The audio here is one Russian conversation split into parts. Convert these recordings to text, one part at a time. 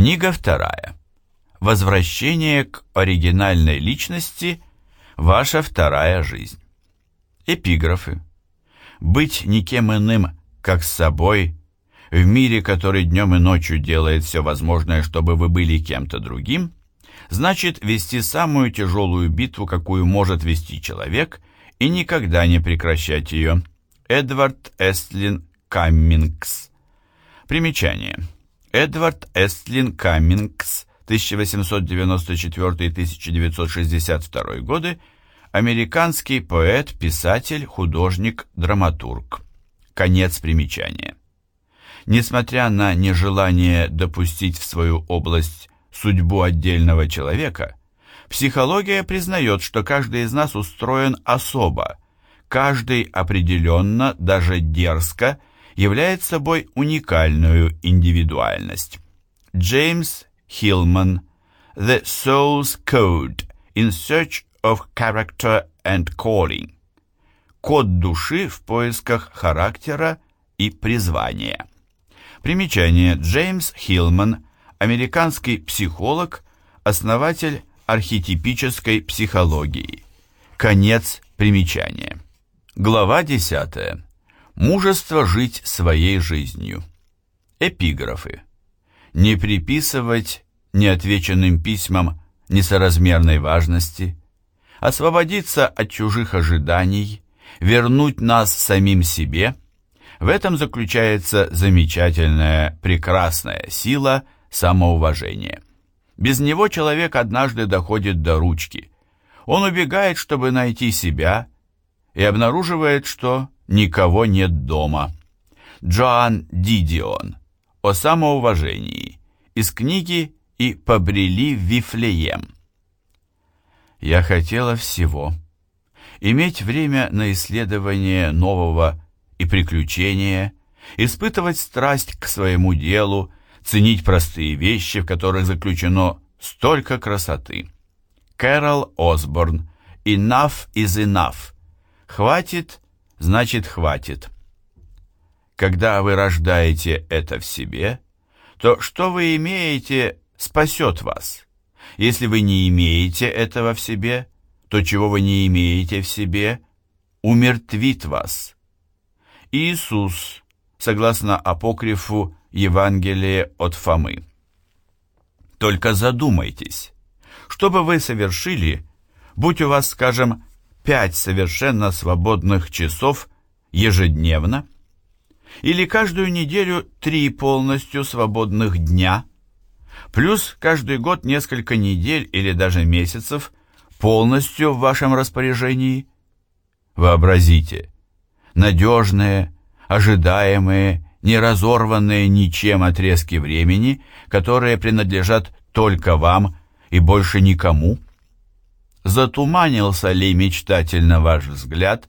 Книга вторая. Возвращение к оригинальной личности – ваша вторая жизнь. Эпиграфы. Быть никем иным, как с собой, в мире, который днем и ночью делает все возможное, чтобы вы были кем-то другим, значит вести самую тяжелую битву, какую может вести человек, и никогда не прекращать ее. Эдвард Эстлин Каммингс. Примечание. Эдвард Эстлин Каммингс, 1894-1962 годы, американский поэт, писатель, художник, драматург. Конец примечания. Несмотря на нежелание допустить в свою область судьбу отдельного человека, психология признает, что каждый из нас устроен особо, каждый определенно, даже дерзко, является собой уникальную индивидуальность. Джеймс Хилман The Soul's Code in Search of Character and Calling Код души в поисках характера и призвания. Примечание. Джеймс Хилман, американский психолог, основатель архетипической психологии. Конец примечания. Глава 10. Мужество жить своей жизнью. Эпиграфы. Не приписывать неотвеченным письмам несоразмерной важности, освободиться от чужих ожиданий, вернуть нас самим себе – в этом заключается замечательная, прекрасная сила самоуважения. Без него человек однажды доходит до ручки. Он убегает, чтобы найти себя, и обнаруживает, что никого нет дома. Джоан Дидион о самоуважении из книги «И побрели в Вифлеем». Я хотела всего. Иметь время на исследование нового и приключения, испытывать страсть к своему делу, ценить простые вещи, в которых заключено столько красоты. Кэрол Осборн «Enough is enough» «Хватит, значит хватит». Когда вы рождаете это в себе, то что вы имеете, спасет вас. Если вы не имеете этого в себе, то чего вы не имеете в себе, умертвит вас. Иисус, согласно апокрифу Евангелия от Фомы. Только задумайтесь, что бы вы совершили, будь у вас, скажем, пять совершенно свободных часов ежедневно, или каждую неделю три полностью свободных дня, плюс каждый год несколько недель или даже месяцев полностью в вашем распоряжении. Вообразите, надежные, ожидаемые, не разорванные ничем отрезки времени, которые принадлежат только вам и больше никому? Затуманился ли мечтательно ваш взгляд,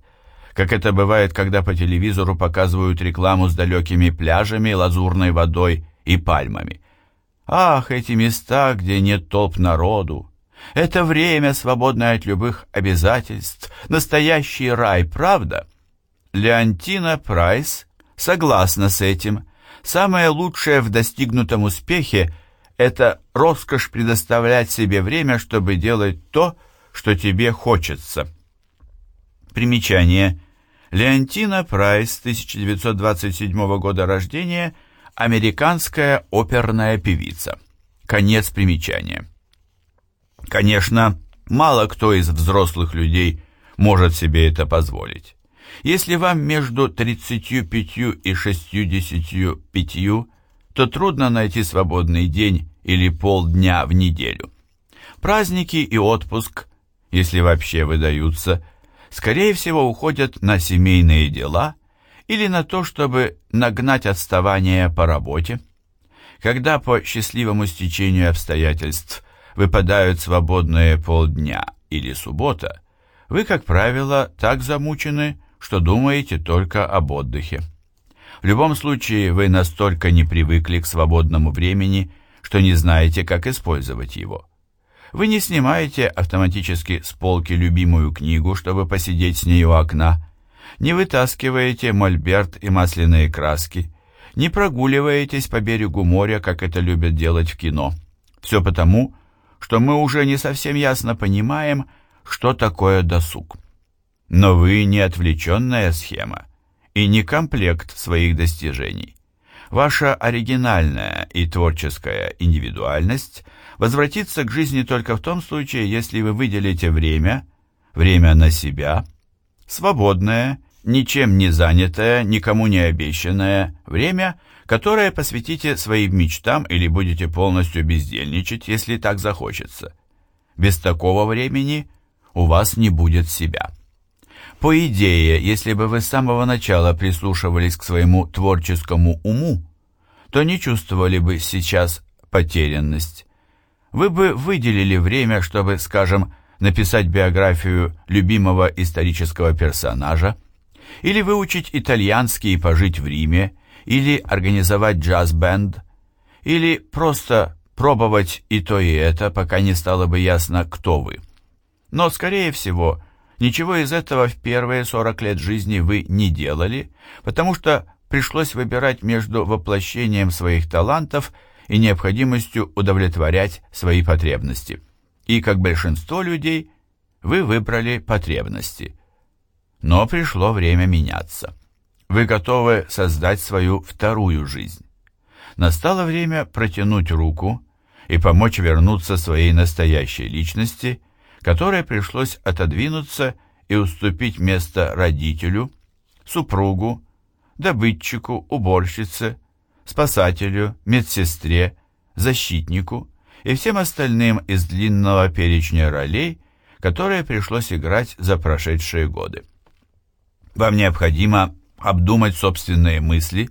как это бывает, когда по телевизору показывают рекламу с далекими пляжами, лазурной водой и пальмами? Ах, эти места, где нет толп народу! Это время, свободное от любых обязательств, настоящий рай, правда? Леонтина Прайс согласна с этим. Самое лучшее в достигнутом успехе – это роскошь предоставлять себе время, чтобы делать то, что тебе хочется. Примечание. Леонтина Прайс, 1927 года рождения, американская оперная певица. Конец примечания. Конечно, мало кто из взрослых людей может себе это позволить. Если вам между 35 и 65, то трудно найти свободный день или полдня в неделю. Праздники и отпуск, если вообще выдаются, скорее всего уходят на семейные дела или на то, чтобы нагнать отставание по работе. Когда по счастливому стечению обстоятельств выпадают свободные полдня или суббота, вы, как правило, так замучены, что думаете только об отдыхе. В любом случае, вы настолько не привыкли к свободному времени, что не знаете, как использовать его. Вы не снимаете автоматически с полки любимую книгу, чтобы посидеть с ней у окна, не вытаскиваете мольберт и масляные краски, Не прогуливаетесь по берегу моря, как это любят делать в кино. Все потому, что мы уже не совсем ясно понимаем, что такое досуг. Но вы не отвлеченная схема и не комплект своих достижений. Ваша оригинальная и творческая индивидуальность возвратится к жизни только в том случае, если вы выделите время, время на себя, свободное, ничем не занятое, никому не обещанное время, которое посвятите своим мечтам или будете полностью бездельничать, если так захочется. Без такого времени у вас не будет себя. По идее, если бы вы с самого начала прислушивались к своему творческому уму, то не чувствовали бы сейчас потерянность. Вы бы выделили время, чтобы, скажем, написать биографию любимого исторического персонажа, или выучить итальянский и пожить в Риме, или организовать джаз-бенд, или просто пробовать и то, и это, пока не стало бы ясно, кто вы. Но, скорее всего, Ничего из этого в первые 40 лет жизни вы не делали, потому что пришлось выбирать между воплощением своих талантов и необходимостью удовлетворять свои потребности. И, как большинство людей, вы выбрали потребности. Но пришло время меняться. Вы готовы создать свою вторую жизнь. Настало время протянуть руку и помочь вернуться своей настоящей личности – которой пришлось отодвинуться и уступить место родителю, супругу, добытчику, уборщице, спасателю, медсестре, защитнику и всем остальным из длинного перечня ролей, которые пришлось играть за прошедшие годы. Вам необходимо обдумать собственные мысли,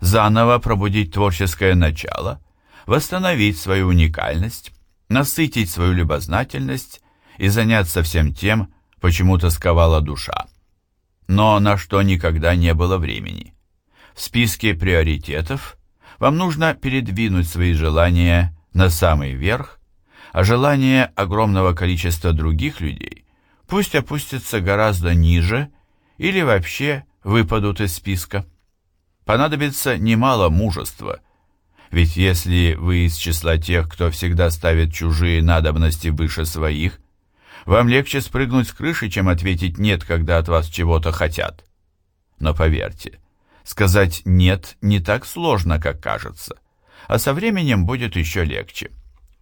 заново пробудить творческое начало, восстановить свою уникальность, насытить свою любознательность и заняться всем тем, почему тосковала душа. Но на что никогда не было времени. В списке приоритетов вам нужно передвинуть свои желания на самый верх, а желания огромного количества других людей пусть опустятся гораздо ниже или вообще выпадут из списка. Понадобится немало мужества, ведь если вы из числа тех, кто всегда ставит чужие надобности выше своих, вам легче спрыгнуть с крыши, чем ответить «нет», когда от вас чего-то хотят. Но поверьте, сказать «нет» не так сложно, как кажется, а со временем будет еще легче.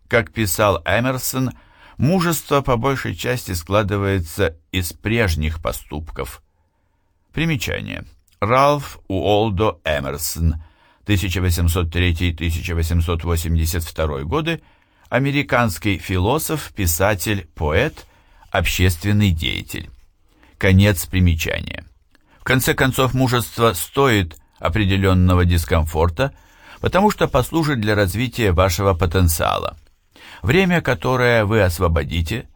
Как писал Эмерсон, мужество по большей части складывается из прежних поступков. Примечание. Ральф Уолдо Эмерсон, 1803-1882 годы, американский философ, писатель, поэт, общественный деятель. Конец примечания. В конце концов, мужество стоит определенного дискомфорта, потому что послужит для развития вашего потенциала. Время, которое вы освободите,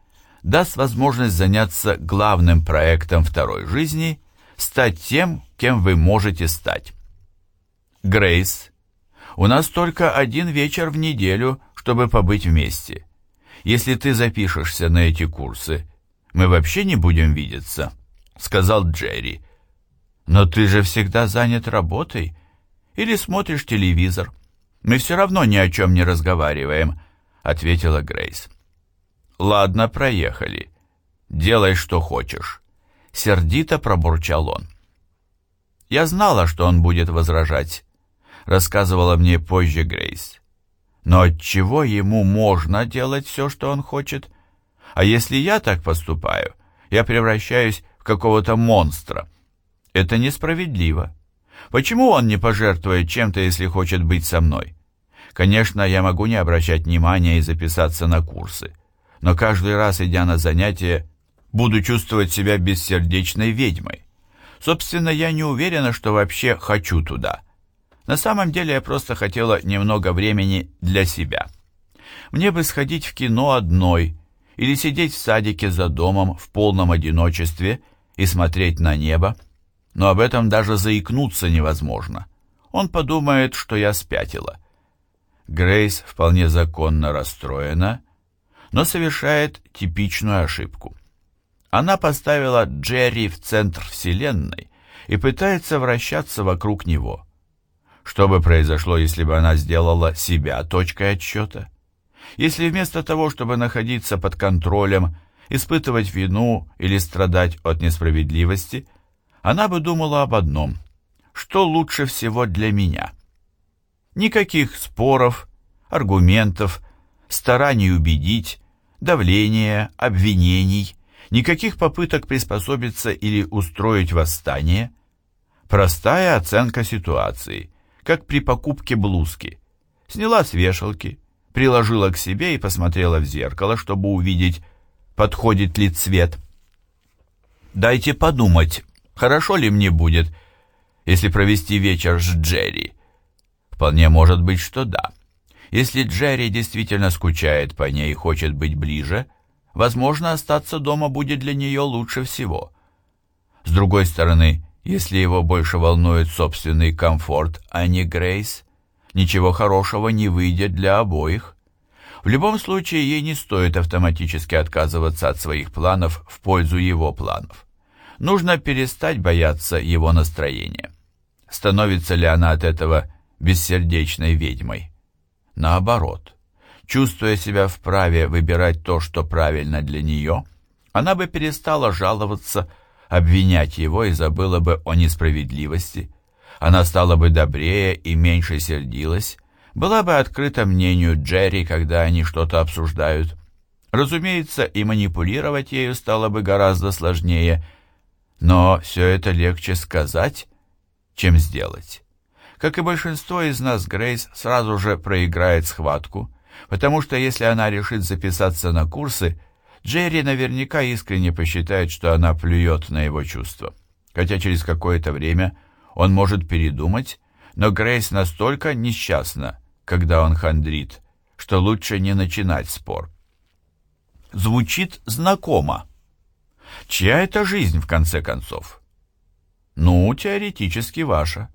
даст возможность заняться главным проектом второй жизни, стать тем, кем вы можете стать. Грейс, у нас только один вечер в неделю, чтобы побыть вместе. Если ты запишешься на эти курсы, мы вообще не будем видеться», — сказал Джерри. «Но ты же всегда занят работой или смотришь телевизор. Мы все равно ни о чем не разговариваем», — ответила Грейс. «Ладно, проехали. Делай, что хочешь», — сердито пробурчал он. «Я знала, что он будет возражать», — рассказывала мне позже Грейс. Но отчего ему можно делать все, что он хочет? А если я так поступаю, я превращаюсь в какого-то монстра. Это несправедливо. Почему он не пожертвует чем-то, если хочет быть со мной? Конечно, я могу не обращать внимания и записаться на курсы. Но каждый раз, идя на занятия, буду чувствовать себя бессердечной ведьмой. Собственно, я не уверена, что вообще хочу туда. На самом деле я просто хотела немного времени для себя. Мне бы сходить в кино одной или сидеть в садике за домом в полном одиночестве и смотреть на небо, но об этом даже заикнуться невозможно. Он подумает, что я спятила. Грейс вполне законно расстроена, но совершает типичную ошибку. Она поставила Джерри в центр Вселенной и пытается вращаться вокруг него. Что бы произошло, если бы она сделала себя точкой отсчета? Если вместо того, чтобы находиться под контролем, испытывать вину или страдать от несправедливости, она бы думала об одном – что лучше всего для меня? Никаких споров, аргументов, стараний убедить, давления, обвинений, никаких попыток приспособиться или устроить восстание. Простая оценка ситуации, как при покупке блузки. Сняла с вешалки, приложила к себе и посмотрела в зеркало, чтобы увидеть, подходит ли цвет. Дайте подумать, хорошо ли мне будет, если провести вечер с Джерри. Вполне может быть, что да. Если Джерри действительно скучает по ней и хочет быть ближе, возможно, остаться дома будет для нее лучше всего. С другой стороны, если его больше волнует собственный комфорт, а не Грейс, ничего хорошего не выйдет для обоих. В любом случае, ей не стоит автоматически отказываться от своих планов в пользу его планов. Нужно перестать бояться его настроения. Становится ли она от этого бессердечной ведьмой? Наоборот, чувствуя себя вправе выбирать то, что правильно для нее, она бы перестала жаловаться, обвинять его и забыла бы о несправедливости. Она стала бы добрее и меньше сердилась, была бы открыта мнению Джерри, когда они что-то обсуждают. Разумеется, и манипулировать ею стало бы гораздо сложнее, но все это легче сказать, чем сделать. Как и большинство из нас, Грейс сразу же проиграет схватку, потому что если она решит записаться на курсы, Джерри наверняка искренне посчитает, что она плюет на его чувства. Хотя через какое-то время он может передумать, но Грейс настолько несчастна, когда он хандрит, что лучше не начинать спор. Звучит знакомо. Чья это жизнь, в конце концов? Ну, теоретически ваша.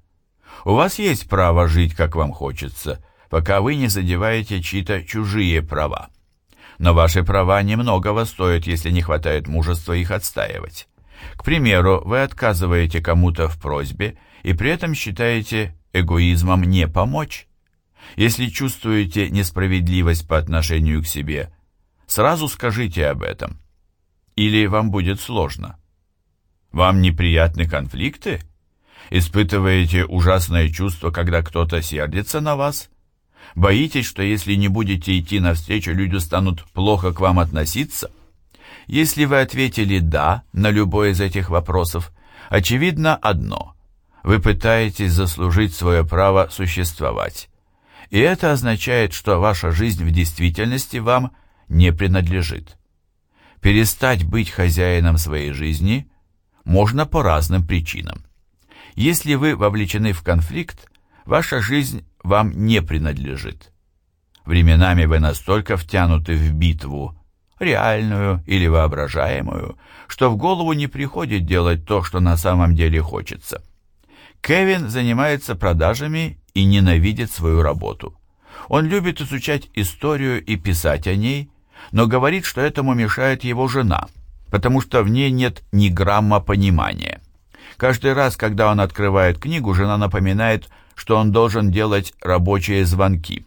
У вас есть право жить, как вам хочется, пока вы не задеваете чьи-то чужие права. Но ваши права немногого стоят, если не хватает мужества их отстаивать. К примеру, вы отказываете кому-то в просьбе и при этом считаете эгоизмом не помочь. Если чувствуете несправедливость по отношению к себе, сразу скажите об этом. Или вам будет сложно. Вам неприятны конфликты? Испытываете ужасное чувство, когда кто-то сердится на вас? Боитесь, что если не будете идти навстречу, люди станут плохо к вам относиться? Если вы ответили «да» на любой из этих вопросов, очевидно одно – вы пытаетесь заслужить свое право существовать. И это означает, что ваша жизнь в действительности вам не принадлежит. Перестать быть хозяином своей жизни – можно по разным причинам. Если вы вовлечены в конфликт, ваша жизнь вам не принадлежит. Временами вы настолько втянуты в битву, реальную или воображаемую, что в голову не приходит делать то, что на самом деле хочется. Кевин занимается продажами и ненавидит свою работу. Он любит изучать историю и писать о ней, но говорит, что этому мешает его жена – потому что в ней нет ни грамма понимания. Каждый раз, когда он открывает книгу, жена напоминает, что он должен делать рабочие звонки.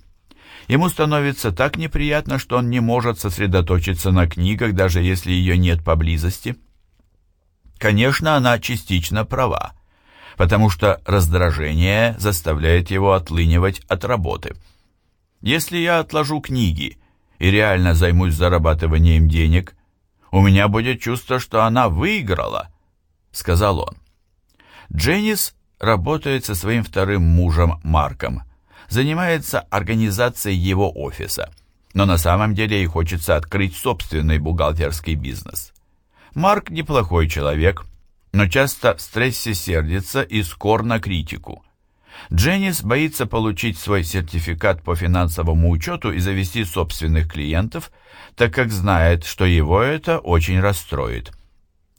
Ему становится так неприятно, что он не может сосредоточиться на книгах, даже если ее нет поблизости. Конечно, она частично права, потому что раздражение заставляет его отлынивать от работы. Если я отложу книги и реально займусь зарабатыванием денег – у меня будет чувство, что она выиграла», — сказал он. Дженнис работает со своим вторым мужем Марком, занимается организацией его офиса, но на самом деле ей хочется открыть собственный бухгалтерский бизнес. Марк неплохой человек, но часто в стрессе сердится и скор на критику. Дженнис боится получить свой сертификат по финансовому учету и завести собственных клиентов, так как знает, что его это очень расстроит.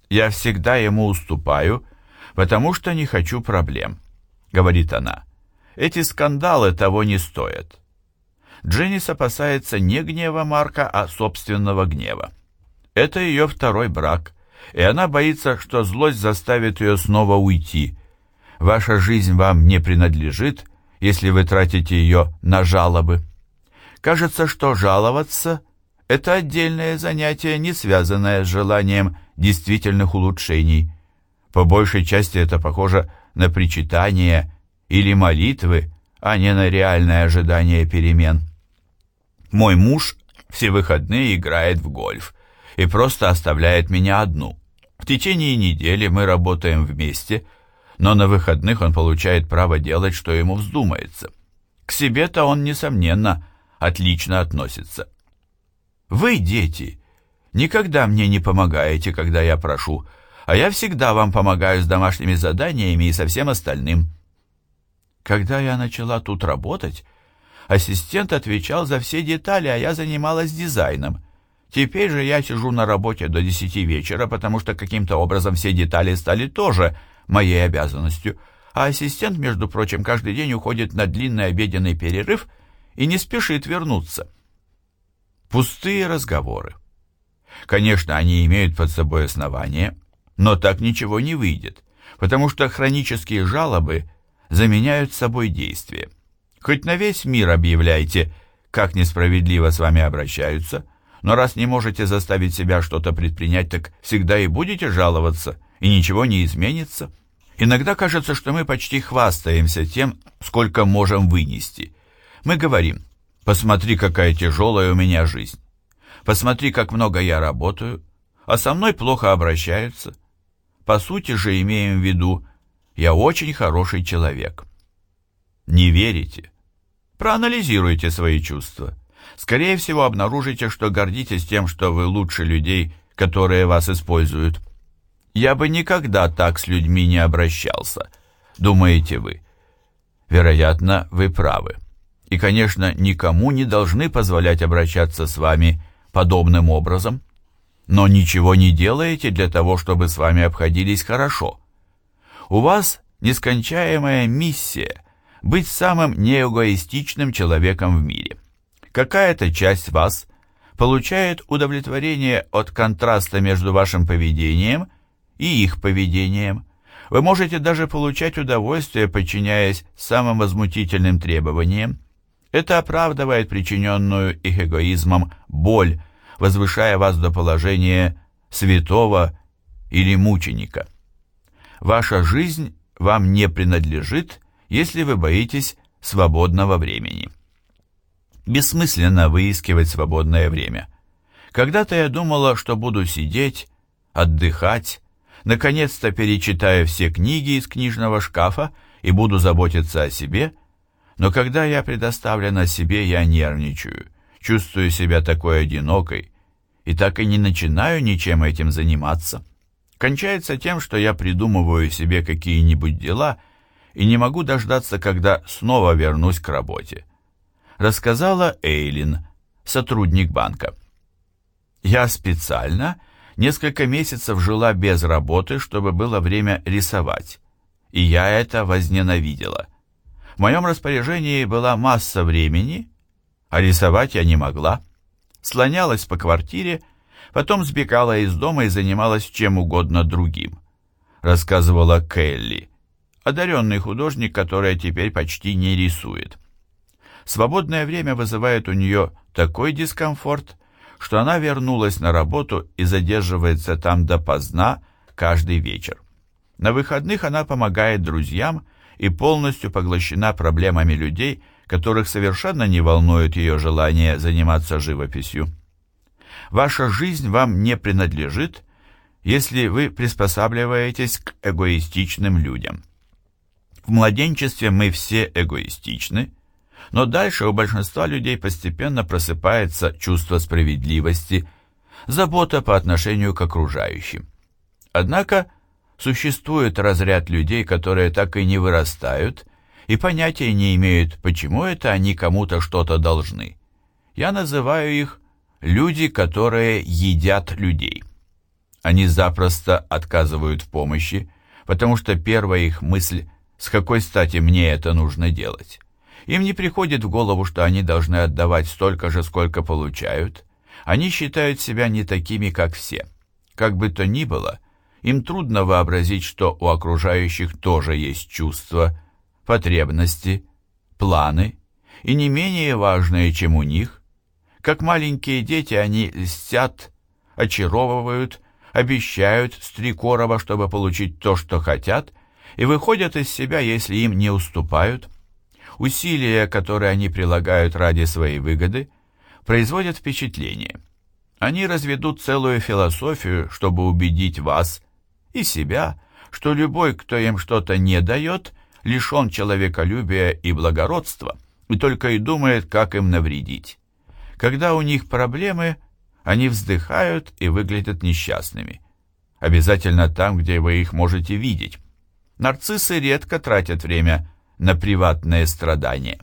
«Я всегда ему уступаю, потому что не хочу проблем», — говорит она. «Эти скандалы того не стоят». Дженнис опасается не гнева Марка, а собственного гнева. Это ее второй брак, и она боится, что злость заставит ее снова уйти — Ваша жизнь вам не принадлежит, если вы тратите ее на жалобы. Кажется, что жаловаться – это отдельное занятие, не связанное с желанием действительных улучшений. По большей части это похоже на причитание или молитвы, а не на реальное ожидание перемен. Мой муж все выходные играет в гольф и просто оставляет меня одну. В течение недели мы работаем вместе, но на выходных он получает право делать, что ему вздумается. К себе-то он, несомненно, отлично относится. Вы, дети, никогда мне не помогаете, когда я прошу, а я всегда вам помогаю с домашними заданиями и со всем остальным. Когда я начала тут работать, ассистент отвечал за все детали, а я занималась дизайном. Теперь же я сижу на работе до десяти вечера, потому что каким-то образом все детали стали тоже моей обязанностью, а ассистент, между прочим, каждый день уходит на длинный обеденный перерыв и не спешит вернуться. Пустые разговоры. Конечно, они имеют под собой основание, но так ничего не выйдет, потому что хронические жалобы заменяют собой действия. Хоть на весь мир объявляйте, как несправедливо с вами обращаются, но раз не можете заставить себя что-то предпринять, так всегда и будете жаловаться, и ничего не изменится. Иногда кажется, что мы почти хвастаемся тем, сколько можем вынести. Мы говорим, посмотри, какая тяжелая у меня жизнь. Посмотри, как много я работаю, а со мной плохо обращаются. По сути же имеем в виду, я очень хороший человек. Не верите? Проанализируйте свои чувства. Скорее всего, обнаружите, что гордитесь тем, что вы лучше людей, которые вас используют. Я бы никогда так с людьми не обращался, думаете вы. Вероятно, вы правы. И, конечно, никому не должны позволять обращаться с вами подобным образом. Но ничего не делаете для того, чтобы с вами обходились хорошо. У вас нескончаемая миссия быть самым неэгоистичным человеком в мире. Какая-то часть вас получает удовлетворение от контраста между вашим поведением и их поведением. Вы можете даже получать удовольствие, подчиняясь самым возмутительным требованиям. Это оправдывает причиненную их эгоизмом боль, возвышая вас до положения святого или мученика. Ваша жизнь вам не принадлежит, если вы боитесь свободного времени. Бессмысленно выискивать свободное время. Когда-то я думала, что буду сидеть, отдыхать, наконец-то перечитаю все книги из книжного шкафа и буду заботиться о себе, но когда я предоставлена себе, я нервничаю, чувствую себя такой одинокой и так и не начинаю ничем этим заниматься. Кончается тем, что я придумываю себе какие-нибудь дела и не могу дождаться, когда снова вернусь к работе. Рассказала Эйлин, сотрудник банка. Я специально несколько месяцев жила без работы, чтобы было время рисовать, и я это возненавидела. В моем распоряжении была масса времени, а рисовать я не могла. Слонялась по квартире Потом сбегала из дома и занималась чем угодно другим. Рассказывала Келли, одаренный художник, который теперь почти не рисует. Свободное время вызывает у нее такой дискомфорт, что она вернулась на работу и задерживается там допоздна каждый вечер. На выходных она помогает друзьям и полностью поглощена проблемами людей, которых совершенно не волнует ее желание заниматься живописью. Ваша жизнь вам не принадлежит, если вы приспосабливаетесь к эгоистичным людям. В младенчестве мы все эгоистичны, но дальше у большинства людей постепенно просыпается чувство справедливости, забота по отношению к окружающим. Однако существует разряд людей, которые так и не вырастают и понятия не имеют, почему это они кому-то что-то должны. Я называю их Люди, которые едят людей. Они запросто отказывают в помощи, потому что первая их мысль «с какой стати мне это нужно делать?» Им не приходит в голову, что они должны отдавать столько же, сколько получают. Они считают себя не такими, как все. Как бы то ни было, им трудно вообразить, что у окружающих тоже есть чувства, потребности, планы, и не менее важные, чем у них. Как маленькие дети они льстят, очаровывают, обещают с три короба, чтобы получить то, что хотят, и выходят из себя, если им не уступают. Усилия, которые они прилагают ради своей выгоды, производят впечатление. Они разведут целую философию, чтобы убедить вас и себя, что любой, кто им что-то не дает, лишен человеколюбия и благородства, и только и думает, как им навредить. Когда у них проблемы, они вздыхают и выглядят несчастными. Обязательно там, где вы их можете видеть. Нарциссы редко тратят время на приватные страдания.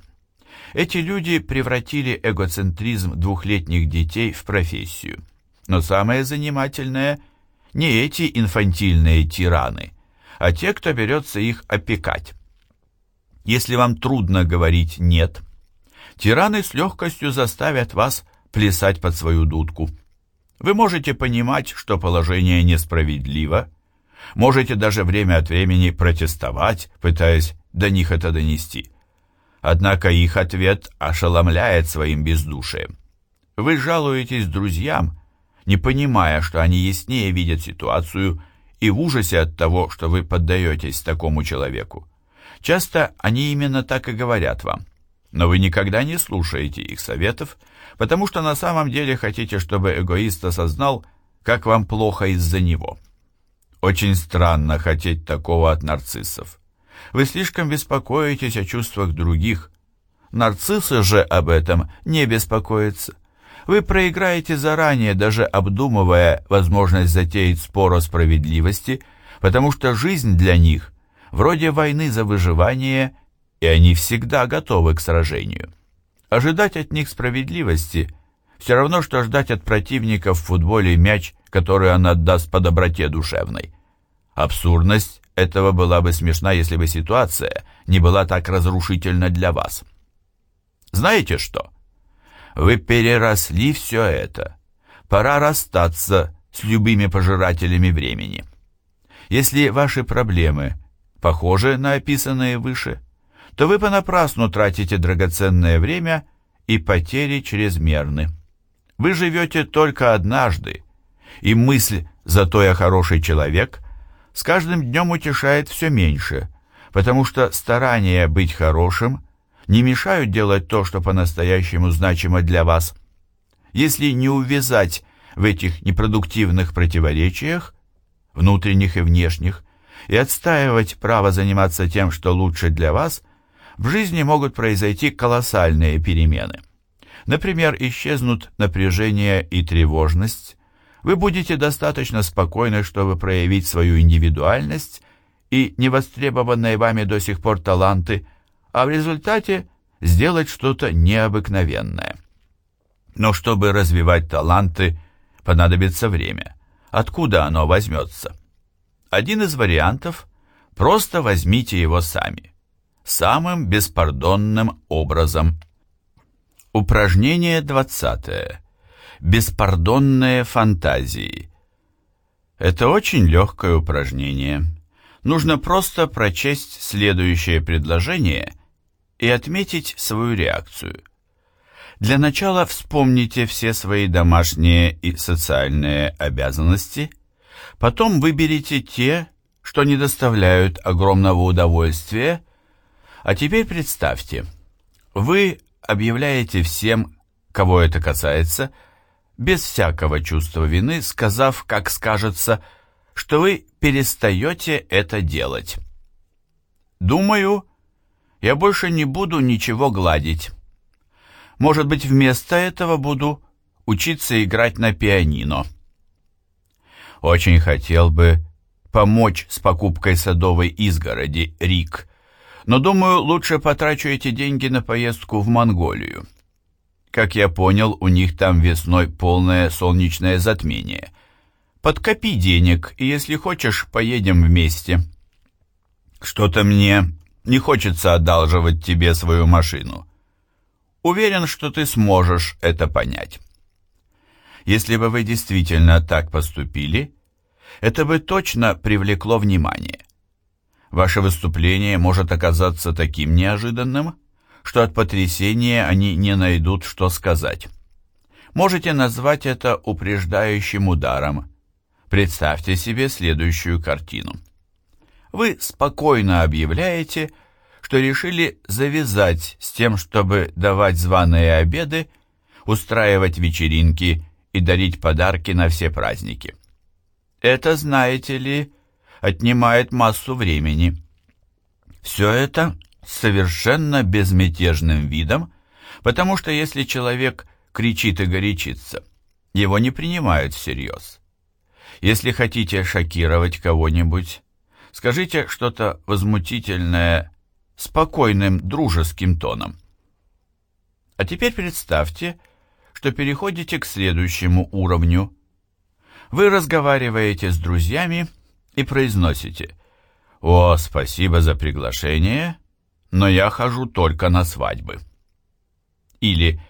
Эти люди превратили эгоцентризм двухлетних детей в профессию. Но самое занимательное – не эти инфантильные тираны, а те, кто берется их опекать. Если вам трудно говорить «нет», тираны с легкостью заставят вас плясать под свою дудку. Вы можете понимать, что положение несправедливо, можете даже время от времени протестовать, пытаясь до них это донести. Однако их ответ ошеломляет своим бездушием. Вы жалуетесь друзьям, не понимая, что они яснее видят ситуацию и в ужасе от того, что вы поддаетесь такому человеку. Часто они именно так и говорят вам, но вы никогда не слушаете их советов, потому что на самом деле хотите, чтобы эгоист осознал, как вам плохо из-за него. Очень странно хотеть такого от нарциссов. Вы слишком беспокоитесь о чувствах других. Нарциссы же об этом не беспокоятся. Вы проиграете заранее, даже обдумывая возможность затеять спор о справедливости, потому что жизнь для них вроде войны за выживание, и они всегда готовы к сражению. Ожидать от них справедливости все равно, что ждать от противника в футболе мяч, который он отдаст по доброте душевной. Абсурдность этого была бы смешна, если бы ситуация не была так разрушительна для вас. Знаете что? Вы переросли все это. Пора расстаться с любыми пожирателями времени. Если ваши проблемы похожи на описанные выше, то вы понапрасну тратите драгоценное время и потери чрезмерны. Вы живете только однажды, и мысль «зато я хороший человек» с каждым днем утешает все меньше, потому что старание быть хорошим не мешают делать то, что по-настоящему значимо для вас. Если не увязать в этих непродуктивных противоречиях, внутренних и внешних, и отстаивать право заниматься тем, что лучше для вас, в жизни могут произойти колоссальные перемены. Например, исчезнут напряжение и тревожность, вы будете достаточно спокойны, чтобы проявить свою индивидуальность и невостребованные вами до сих пор таланты, а в результате сделать что-то необыкновенное. Но чтобы развивать таланты, понадобится время. Откуда оно возьмется? Один из вариантов – просто возьмите его сами. Самым беспардонным образом. Упражнение 20. Беспардонные фантазии. Это очень легкое упражнение. Нужно просто прочесть следующее предложение и отметить свою реакцию. Для начала вспомните все свои домашние и социальные обязанности, потом выберите те, что не доставляют огромного удовольствия, а теперь представьте, вы объявляете всем, кого это касается, без всякого чувства вины, сказав, как скажется, что вы перестаете это делать. Думаю, я больше не буду ничего гладить. Может быть, вместо этого буду учиться играть на пианино. Очень хотел бы помочь с покупкой садовой изгороди, Рик, но думаю, лучше потрачу эти деньги на поездку в Монголию. Как я понял, у них там весной полное солнечное затмение. Подкопи денег, и если хочешь, поедем вместе. Что-то мне не хочется одалживать тебе свою машину. Уверен, что ты сможешь это понять. Если бы вы действительно так поступили, это бы точно привлекло внимание. Ваше выступление может оказаться таким неожиданным, что от потрясения они не найдут, что сказать. Можете назвать это упреждающим ударом. Представьте себе следующую картину. Вы спокойно объявляете, что решили завязать с тем, чтобы давать званые обеды, устраивать вечеринки и дарить подарки на все праздники. Это, знаете ли, отнимает массу времени. Все это совершенно безмятежным видом, потому что если человек кричит и горячится, его не принимают всерьез. Если хотите шокировать кого-нибудь, скажите что-то возмутительное спокойным дружеским тоном. А теперь представьте, что переходите к следующему уровню. Вы разговариваете с друзьями и произносите «О, спасибо за приглашение, но я хожу только на свадьбы». Или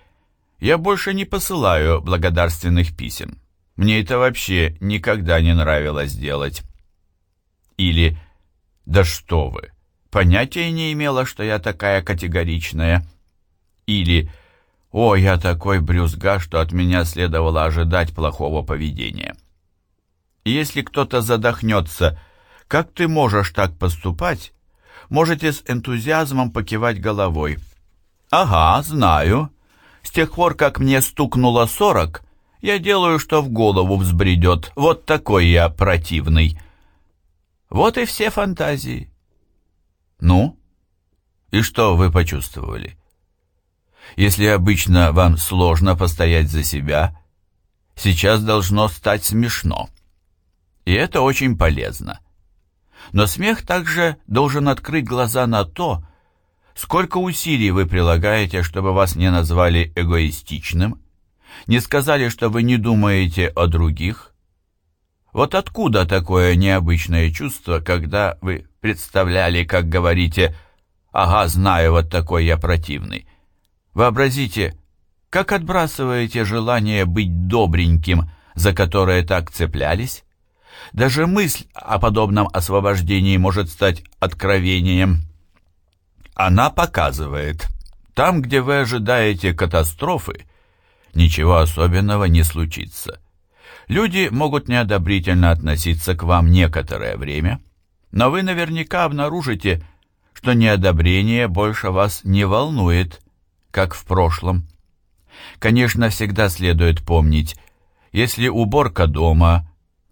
«Я больше не посылаю благодарственных писем. Мне это вообще никогда не нравилось делать». Или «Да что вы, понятия не имела, что я такая категоричная». Или «О, я такой брюзга, что от меня следовало ожидать плохого поведения». Если кто-то задохнется, как ты можешь так поступать, можете с энтузиазмом покивать головой. «Ага, знаю. С тех пор, как мне стукнуло сорок, я делаю, что в голову взбредет. Вот такой я противный». Вот и все фантазии. Ну? И что вы почувствовали? Если обычно вам сложно постоять за себя, сейчас должно стать смешно. И это очень полезно. Но смех также должен открыть глаза на то, сколько усилий вы прилагаете, чтобы вас не назвали эгоистичным, не сказали, что вы не думаете о других. Вот откуда такое необычное чувство, когда вы представляли, как говорите «Ага, знаю, вот такой я противный». Вообразите, как отбрасываете желание быть добреньким, за которое так цеплялись. Даже мысль о подобном освобождении может стать откровением. Она показывает, там, где вы ожидаете катастрофы, ничего особенного не случится. Люди могут неодобрительно относиться к вам некоторое время, но вы наверняка обнаружите, что неодобрение больше вас не волнует, как в прошлом. Конечно, всегда следует помнить, если уборка дома –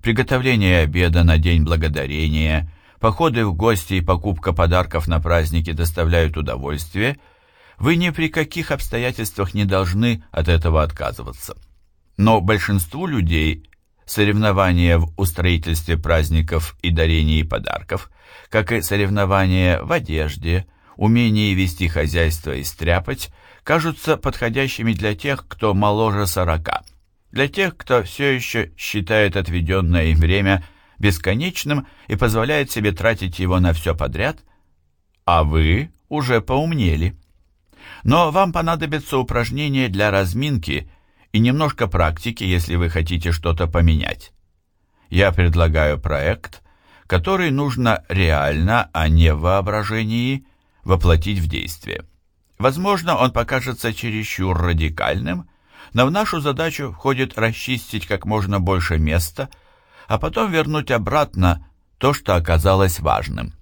Приготовление обеда на День Благодарения, походы в гости и покупка подарков на праздники доставляют удовольствие, вы ни при каких обстоятельствах не должны от этого отказываться. Но большинству людей соревнования в устроительстве праздников и дарении подарков, как и соревнования в одежде, умении вести хозяйство и стряпать, кажутся подходящими для тех, кто моложе сорока – для тех, кто все еще считает отведенное им время бесконечным и позволяет себе тратить его на все подряд, а вы уже поумнели. Но вам понадобится упражнение для разминки и немножко практики, если вы хотите что-то поменять. Я предлагаю проект, который нужно реально, а не в воображении, воплотить в действие. Возможно, он покажется чересчур радикальным, но в нашу задачу входит расчистить как можно больше места, а потом вернуть обратно то, что оказалось важным.